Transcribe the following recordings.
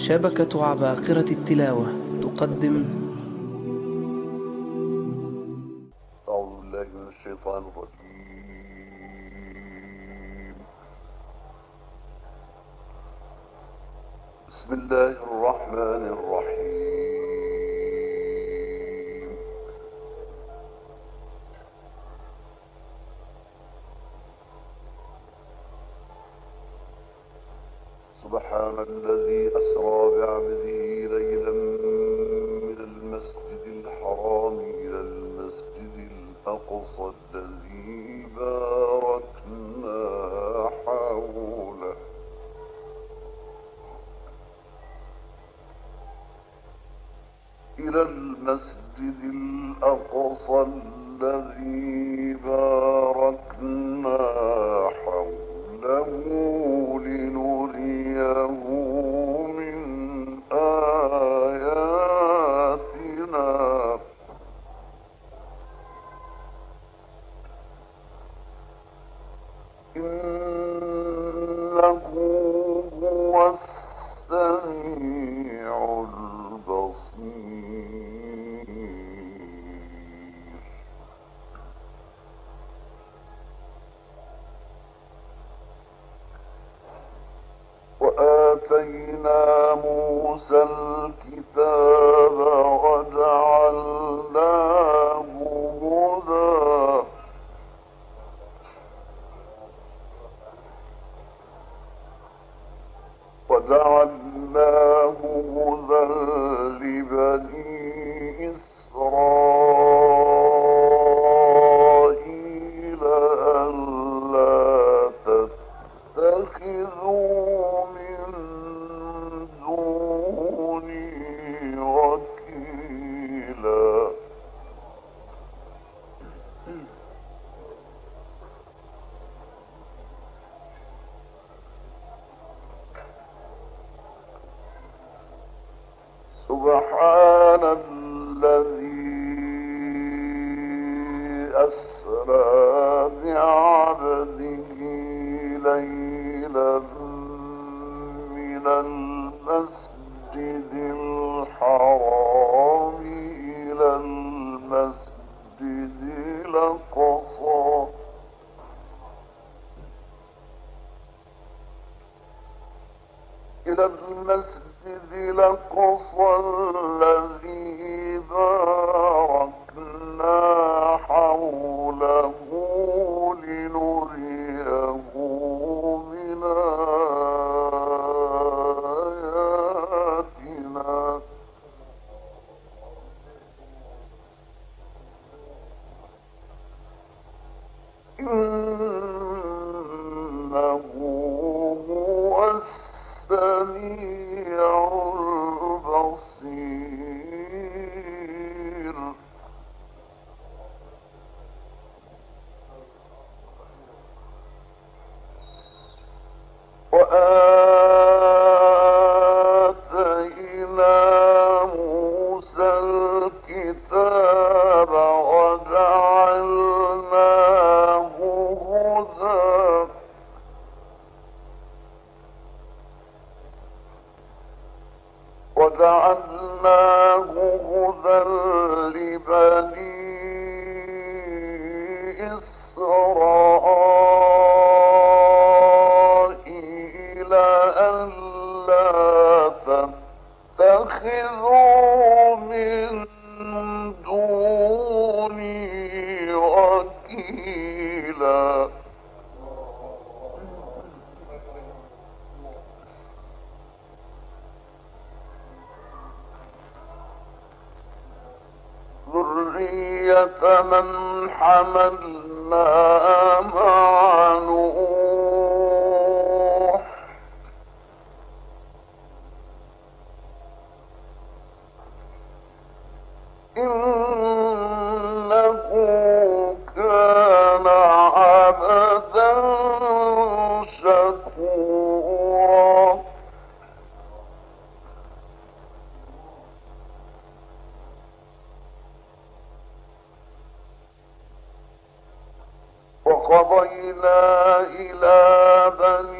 شبكة عباقرة التلاوة تقدم Uh, وقضينا إلى بني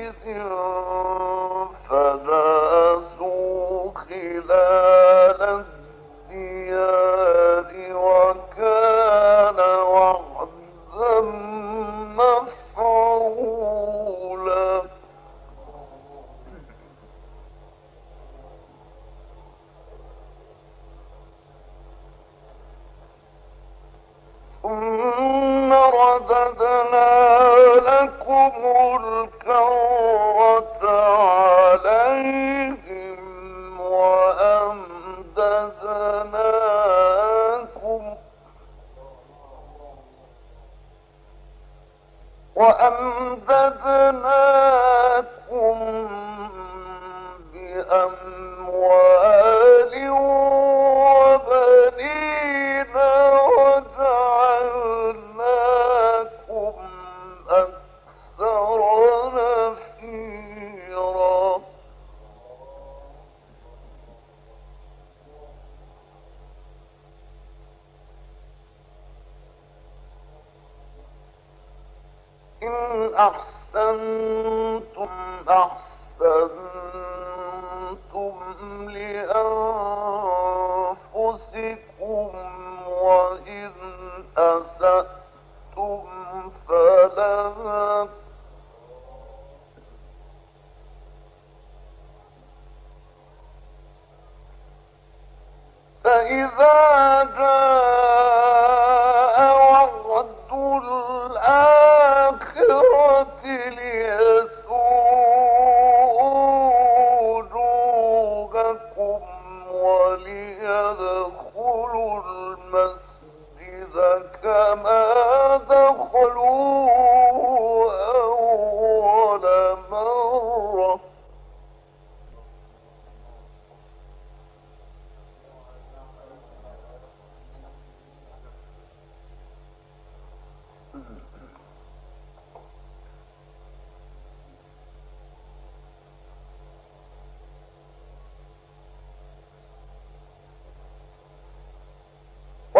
فإذا جاء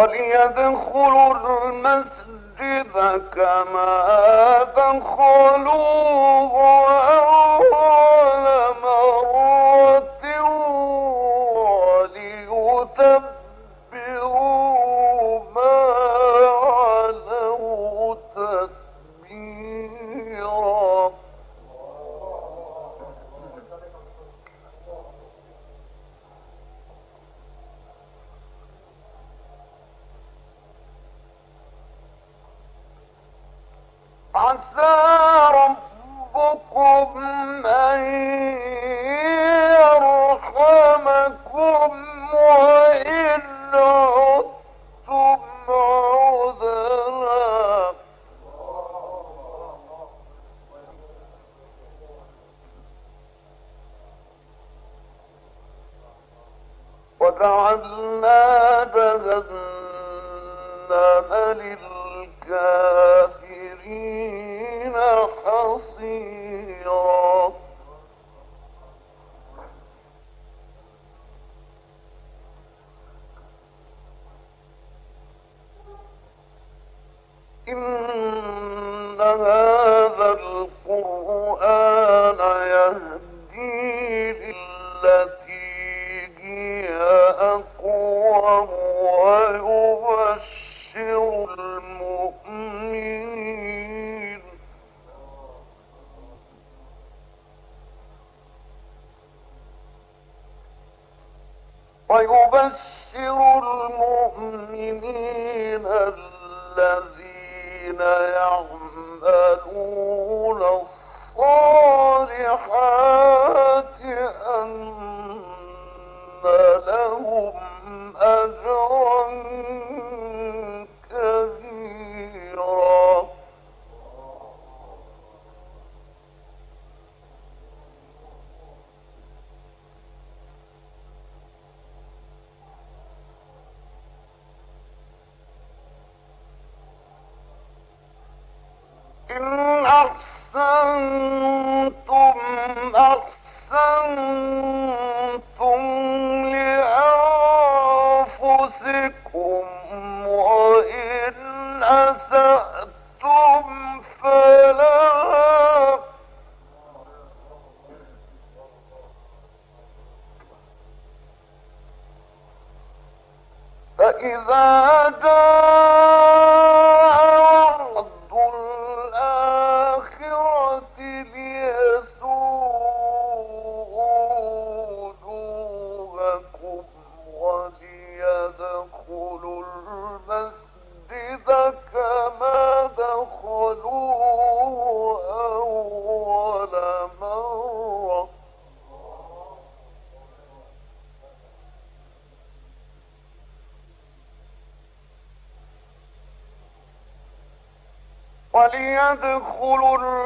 وليدخلوا المسجد كما دخلوه وجعلنا جهنم للكافرين حصيرا. فإذا وليدخلوا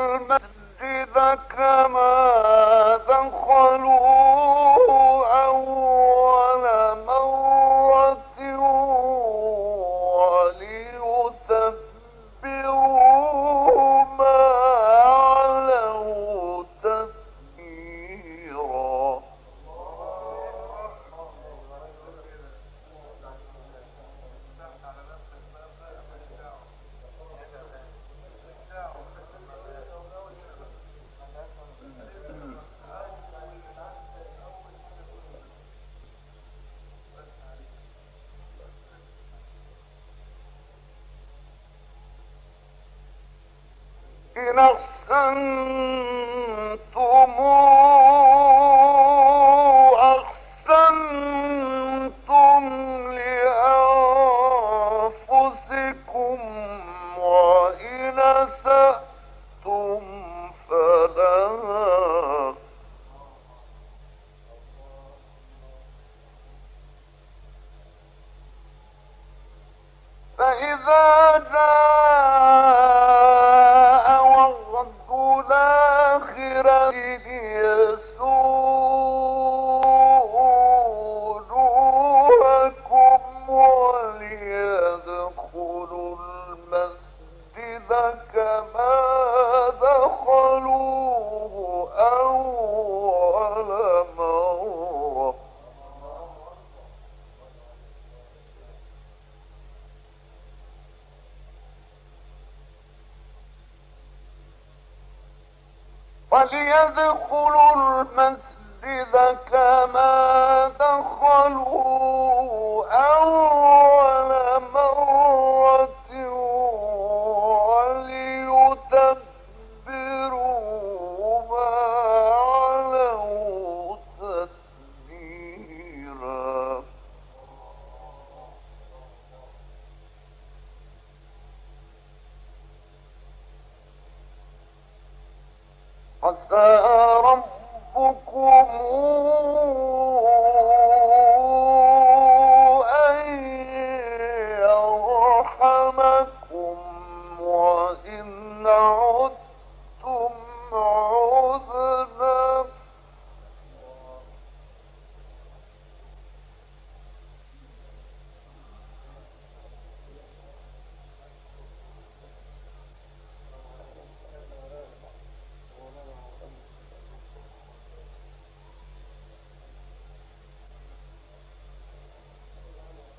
إن أحسنتم وليدخلوا عسى ربكم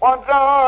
وجعلنا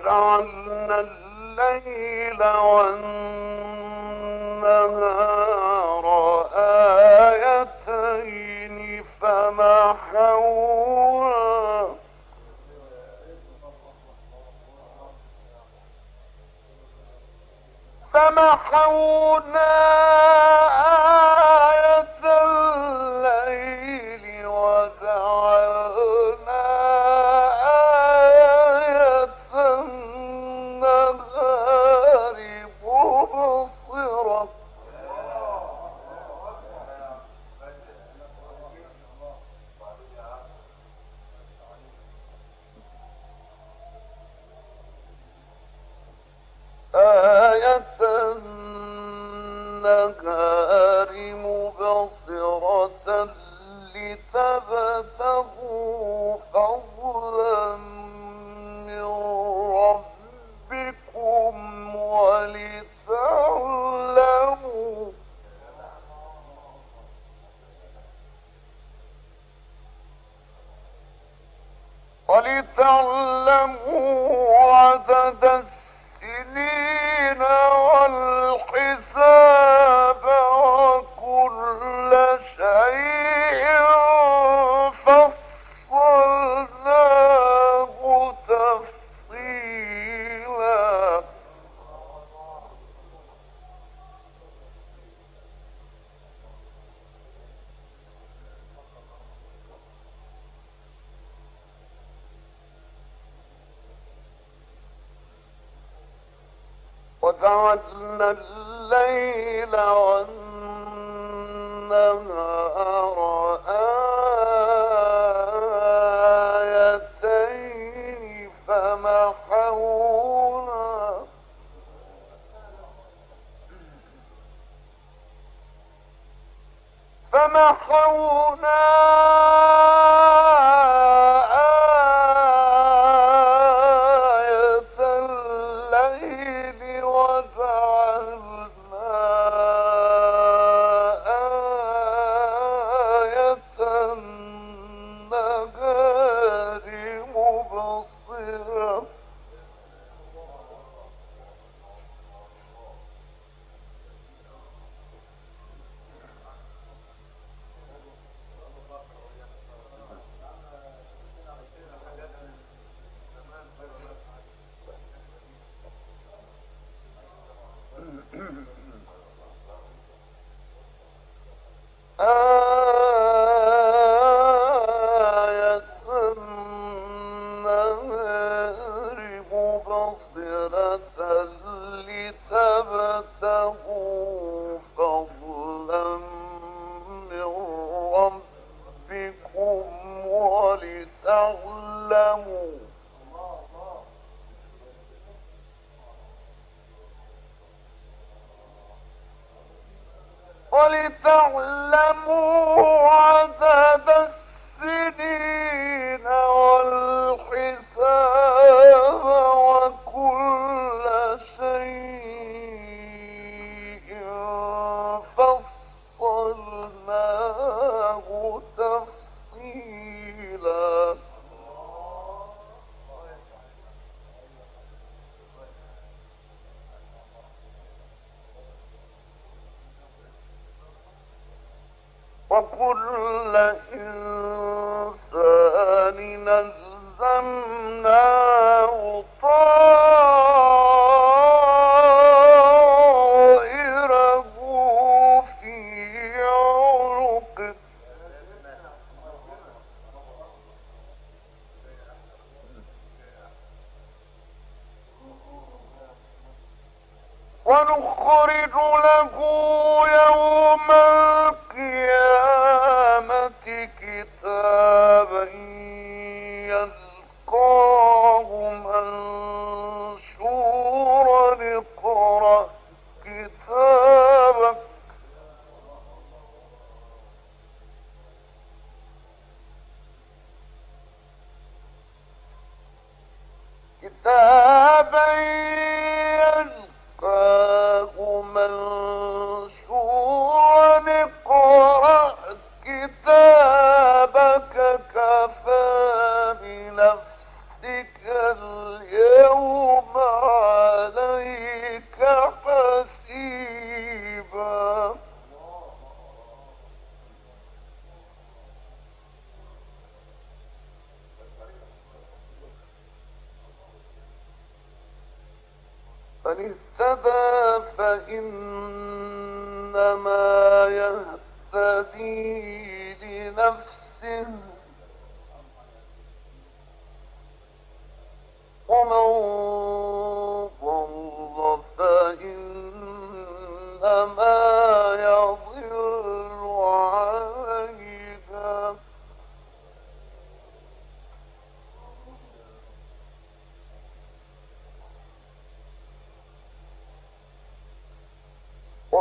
وجعلنا الليل والنهار آيتين فمحونا فمحونا تعلموا عدد السنين وجعلنا الليل والنهار آيتين فمحونا فمحونا educação,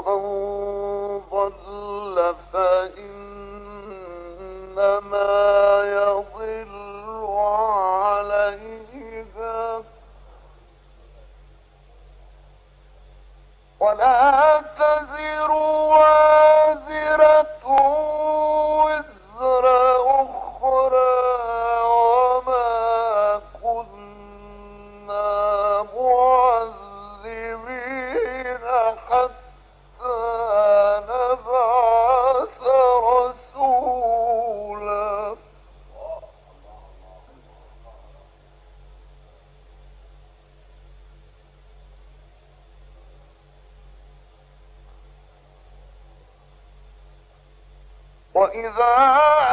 ومن وَإِذَا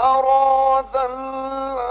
أراد الآخرة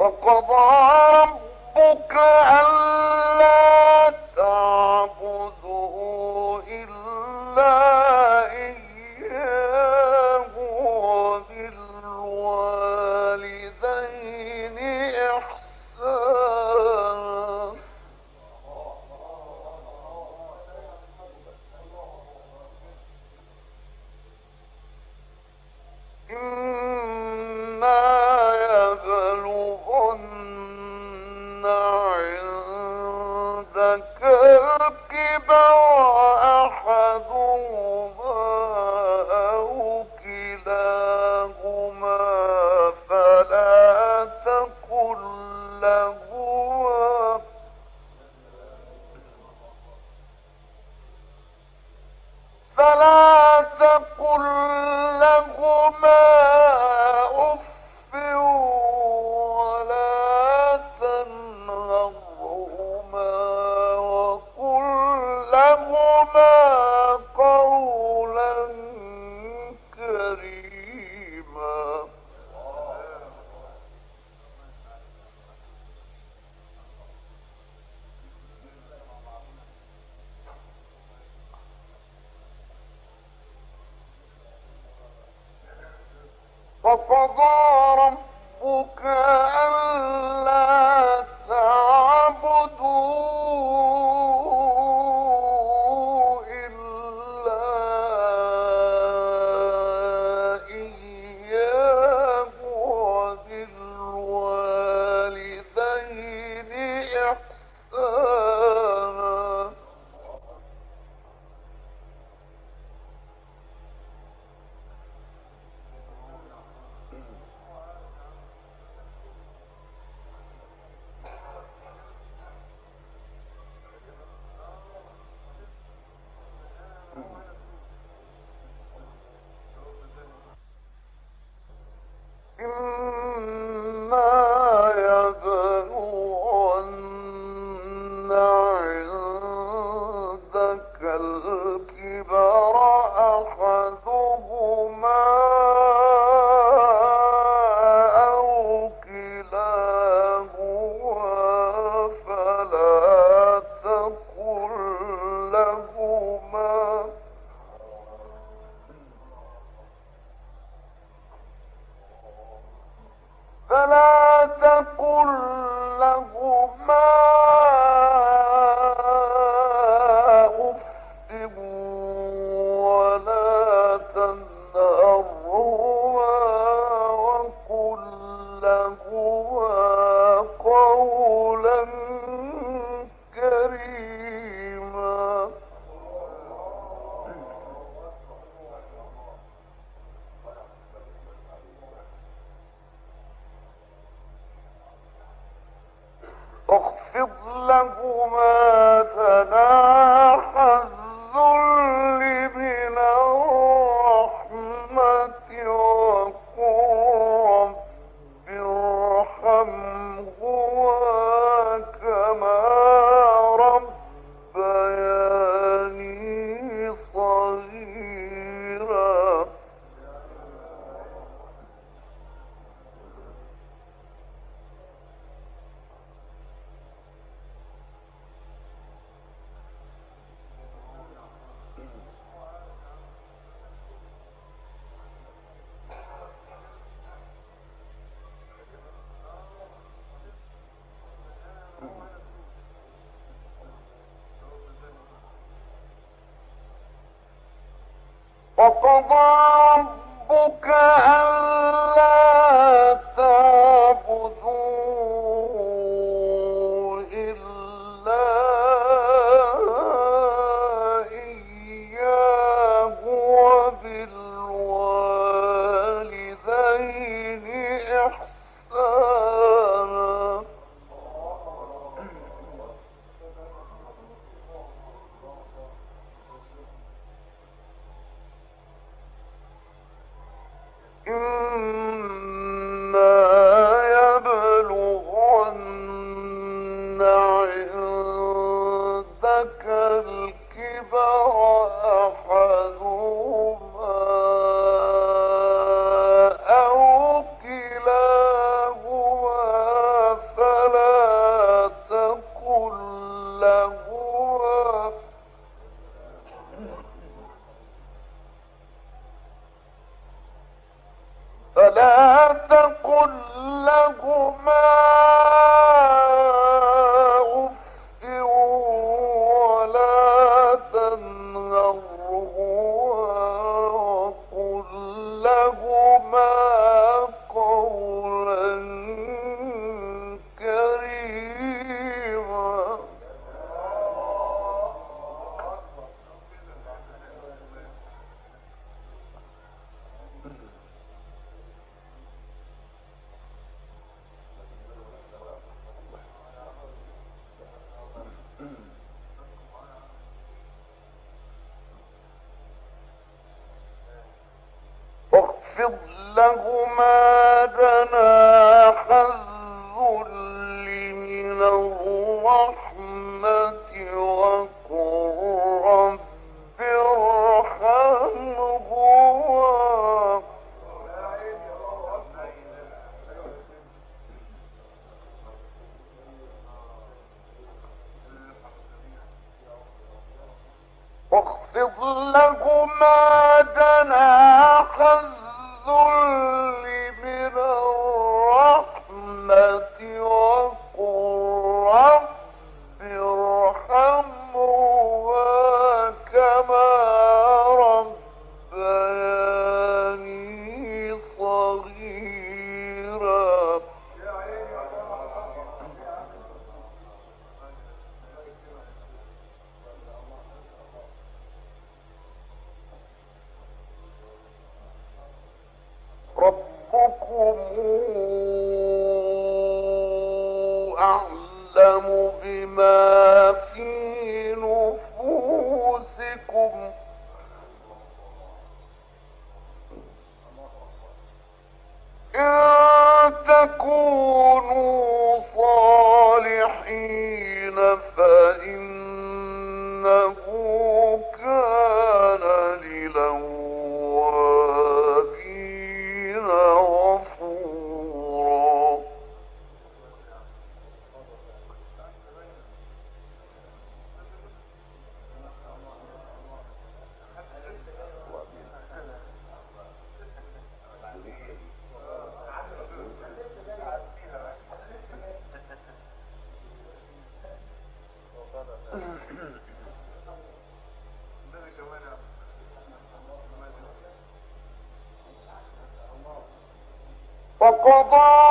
وقضى ربك ألا وقضى ربك ألا وقضى ربك ألا واخفض وقضى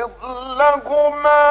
واخفض لهما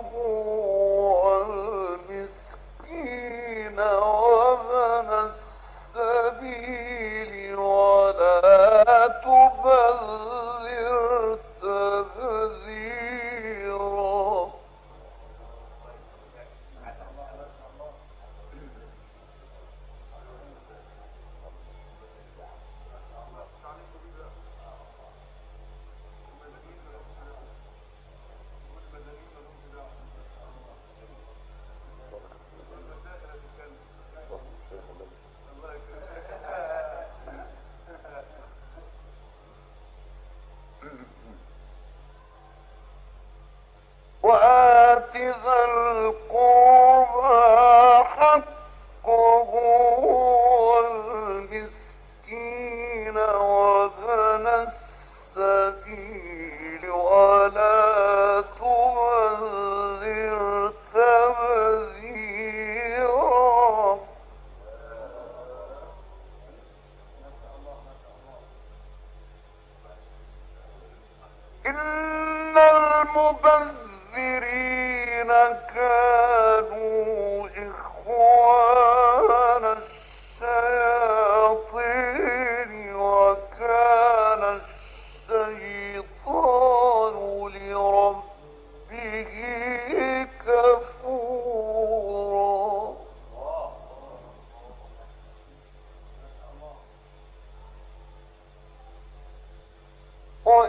حقه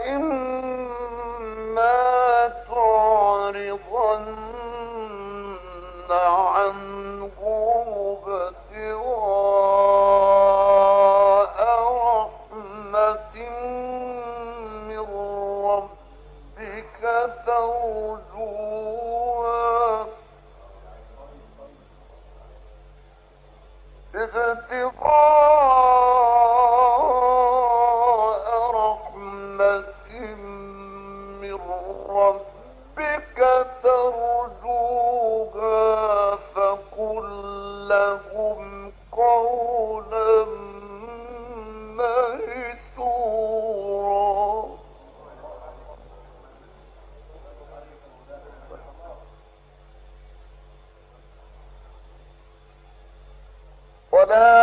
وإما ولا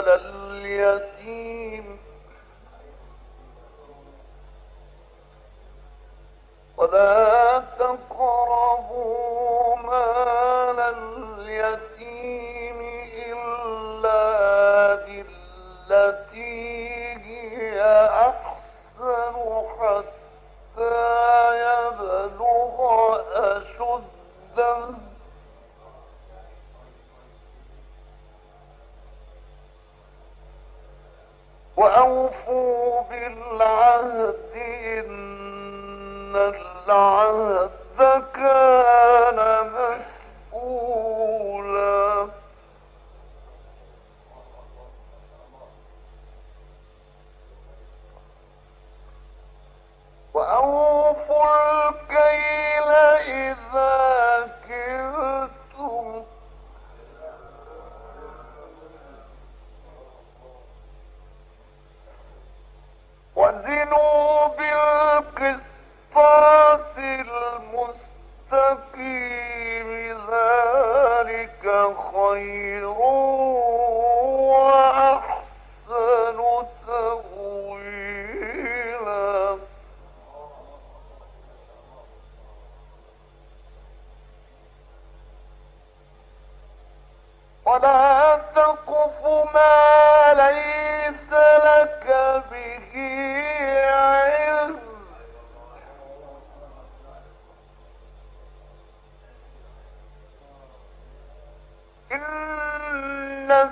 على اليتيم. ولا تقربوا مال اليتيم إلا بالتي هي أحسن حتى يبلغ أشده. وأوفوا بالعهد إن العهد كان مسؤولا وأوفوا الكيل إذا بالقسطاس المستقيم ذلك خير وأحسن تأويلا. ولا تقف ما ليس لك به إن